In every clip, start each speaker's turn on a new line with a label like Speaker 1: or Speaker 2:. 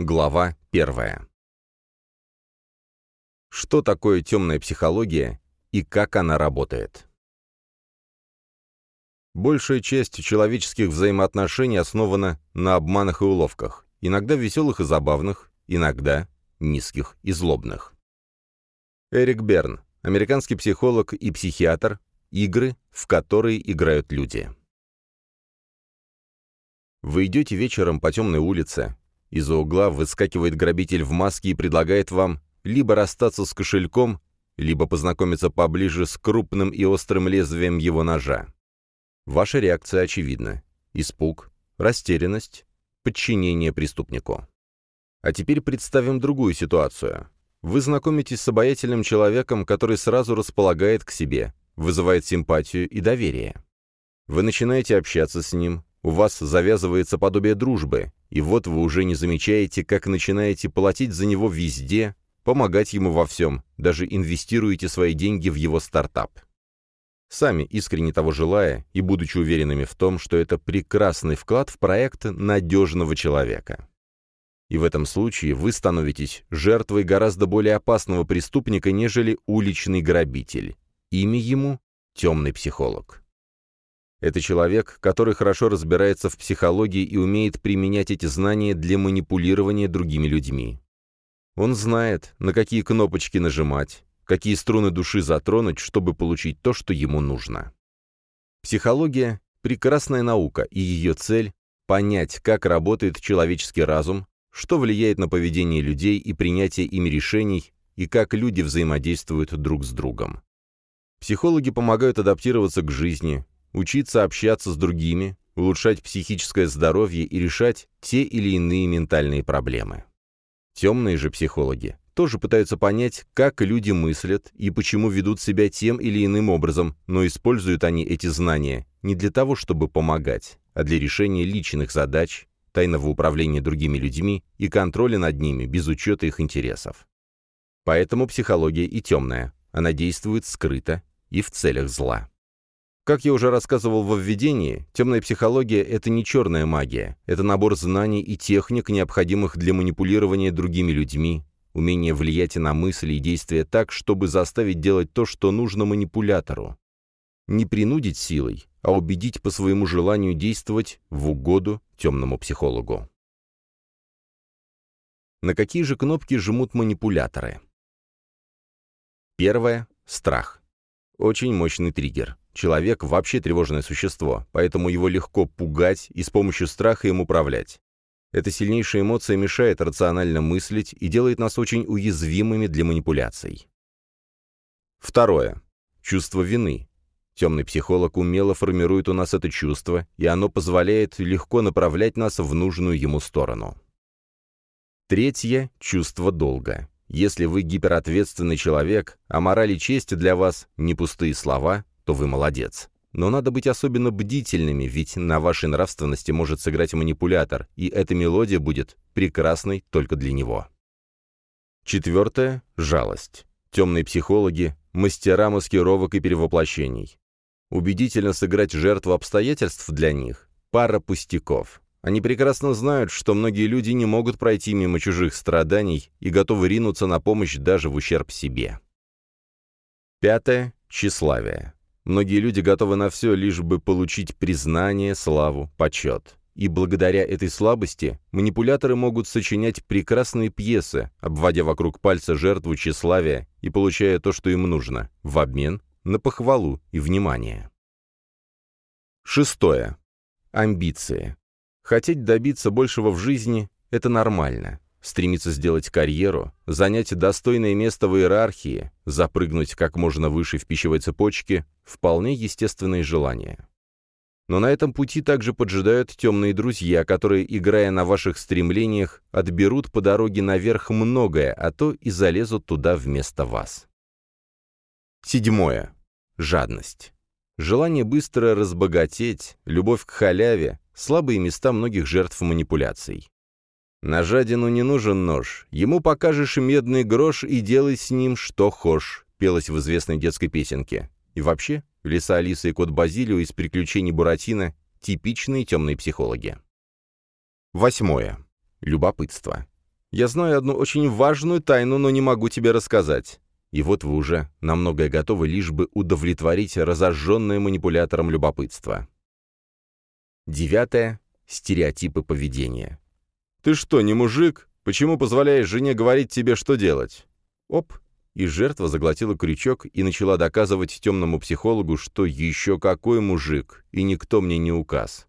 Speaker 1: Глава первая. Что такое темная психология и как она работает? Большая часть человеческих взаимоотношений основана на обманах и уловках, иногда веселых и забавных, иногда низких и злобных. Эрик Берн, американский психолог и психиатр, игры, в которые играют люди. Вы идете вечером по темной улице, из-за угла выскакивает грабитель в маске и предлагает вам либо расстаться с кошельком, либо познакомиться поближе с крупным и острым лезвием его ножа. Ваша реакция очевидна. Испуг, растерянность, подчинение преступнику. А теперь представим другую ситуацию. Вы знакомитесь с обаятельным человеком, который сразу располагает к себе, вызывает симпатию и доверие. Вы начинаете общаться с ним, у вас завязывается подобие дружбы, и вот вы уже не замечаете, как начинаете платить за него везде, помогать ему во всем, даже инвестируете свои деньги в его стартап. Сами искренне того желая и будучи уверенными в том, что это прекрасный вклад в проект надежного человека. И в этом случае вы становитесь жертвой гораздо более опасного преступника, нежели уличный грабитель. Имя ему – темный психолог. Это человек, который хорошо разбирается в психологии и умеет применять эти знания для манипулирования другими людьми. Он знает, на какие кнопочки нажимать, какие струны души затронуть, чтобы получить то, что ему нужно. Психология – прекрасная наука, и ее цель – понять, как работает человеческий разум, что влияет на поведение людей и принятие ими решений, и как люди взаимодействуют друг с другом. Психологи помогают адаптироваться к жизни, учиться общаться с другими, улучшать психическое здоровье и решать те или иные ментальные проблемы. Темные же психологи тоже пытаются понять, как люди мыслят и почему ведут себя тем или иным образом, но используют они эти знания не для того, чтобы помогать, а для решения личных задач, тайного управления другими людьми и контроля над ними без учета их интересов. Поэтому психология и темная, она действует скрыто и в целях зла. Как я уже рассказывал во введении, темная психология — это не черная магия, это набор знаний и техник, необходимых для манипулирования другими людьми, умение влиять на мысли и действия так, чтобы заставить делать то, что нужно манипулятору. Не принудить силой, а убедить по своему желанию действовать в угоду темному психологу. На какие же кнопки жмут манипуляторы? Первое — страх. Очень мощный триггер. Человек вообще тревожное существо, поэтому его легко пугать и с помощью страха им управлять. Эта сильнейшая эмоция мешает рационально мыслить и делает нас очень уязвимыми для манипуляций. Второе. Чувство вины. Темный психолог умело формирует у нас это чувство, и оно позволяет легко направлять нас в нужную ему сторону. Третье – чувство долга. Если вы гиперответственный человек, а мораль и честь для вас – не пустые слова, то вы молодец. Но надо быть особенно бдительными, ведь на вашей нравственности может сыграть манипулятор, и эта мелодия будет прекрасной только для него. Четвертое – жалость. Темные психологи – мастера маскировок и перевоплощений. Убедительно сыграть жертву обстоятельств для них – пара пустяков. Они прекрасно знают, что многие люди не могут пройти мимо чужих страданий и готовы ринуться на помощь даже в ущерб себе. Пятое – тщеславие. Многие люди готовы на все, лишь бы получить признание, славу, почет. И благодаря этой слабости манипуляторы могут сочинять прекрасные пьесы, обводя вокруг пальца жертву тщеславия и получая то, что им нужно, в обмен на похвалу и внимание. Шестое. Амбиции. Хотеть добиться большего в жизни – это нормально. Стремиться сделать карьеру, занять достойное место в иерархии, запрыгнуть как можно выше в пищевой цепочке – вполне естественные желания. Но на этом пути также поджидают темные друзья, которые, играя на ваших стремлениях, отберут по дороге наверх многое, а то и залезут туда вместо вас. Седьмое. Жадность. Желание быстро разбогатеть, любовь к халяве – слабые места многих жертв манипуляций. На жадину не нужен нож. Ему покажешь медный грош и делай с ним что хошь, пелось в известной детской песенке. И вообще, Лиса Алиса и кот Базилио из «Приключений Буратино» — типичные темные психологи. Восьмое. Любопытство. Я знаю одну очень важную тайну, но не могу тебе рассказать. И вот вы уже на многое готовы, лишь бы удовлетворить разожженное манипулятором любопытство. Девятое. Стереотипы поведения. «Ты что, не мужик? Почему позволяешь жене говорить тебе, что делать?» Оп, и жертва заглотила крючок и начала доказывать темному психологу, что еще какой мужик, и никто мне не указ.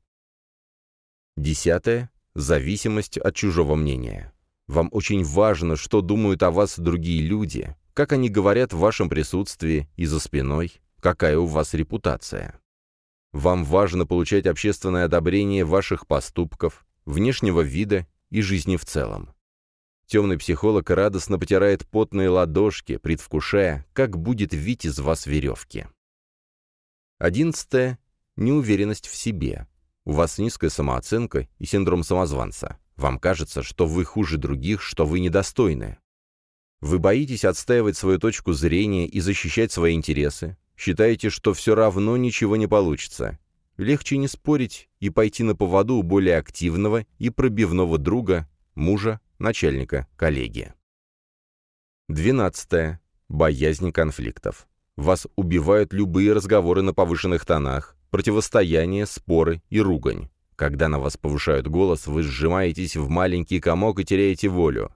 Speaker 1: Десятое. Зависимость от чужого мнения. Вам очень важно, что думают о вас другие люди, как они говорят в вашем присутствии и за спиной, какая у вас репутация. Вам важно получать общественное одобрение ваших поступков, внешнего вида и жизни в целом. Темный психолог радостно потирает потные ладошки, предвкушая, как будет вить из вас веревки. Одиннадцатое. Неуверенность в себе. У вас низкая самооценка и синдром самозванца. Вам кажется, что вы хуже других, что вы недостойны. Вы боитесь отстаивать свою точку зрения и защищать свои интересы. Считаете, что все равно ничего не получится. Легче не спорить и пойти на поводу более активного и пробивного друга, мужа, начальника, коллеги. 12. Боязнь конфликтов. Вас убивают любые разговоры на повышенных тонах, противостояние, споры и ругань. Когда на вас повышают голос, вы сжимаетесь в маленький комок и теряете волю.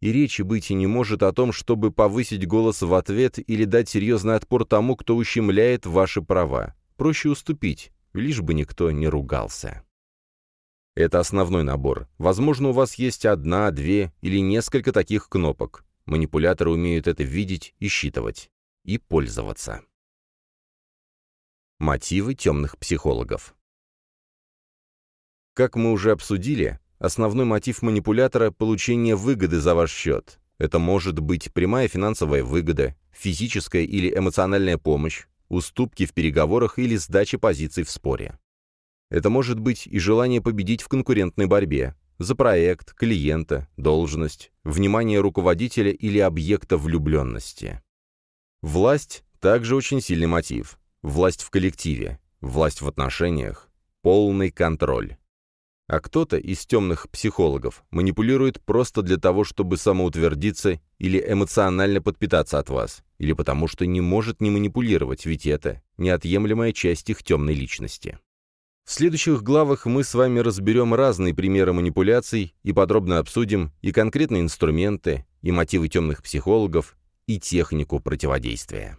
Speaker 1: И речи быть и не может о том, чтобы повысить голос в ответ или дать серьезный отпор тому, кто ущемляет ваши права. Проще уступить, лишь бы никто не ругался. Это основной набор. Возможно, у вас есть одна, две или несколько таких кнопок. Манипуляторы умеют это видеть и считывать. И пользоваться. Мотивы темных психологов. Как мы уже обсудили, основной мотив манипулятора – получение выгоды за ваш счет. Это может быть прямая финансовая выгода, физическая или эмоциональная помощь, уступки в переговорах или сдача позиций в споре. Это может быть и желание победить в конкурентной борьбе, за проект, клиента, должность, внимание руководителя или объекта влюбленности. Власть – также очень сильный мотив. Власть в коллективе, власть в отношениях, полный контроль. А кто-то из темных психологов манипулирует просто для того, чтобы самоутвердиться или эмоционально подпитаться от вас, или потому что не может не манипулировать, ведь это неотъемлемая часть их темной личности. В следующих главах мы с вами разберем разные примеры манипуляций и подробно обсудим и конкретные инструменты, и мотивы темных психологов, и технику противодействия.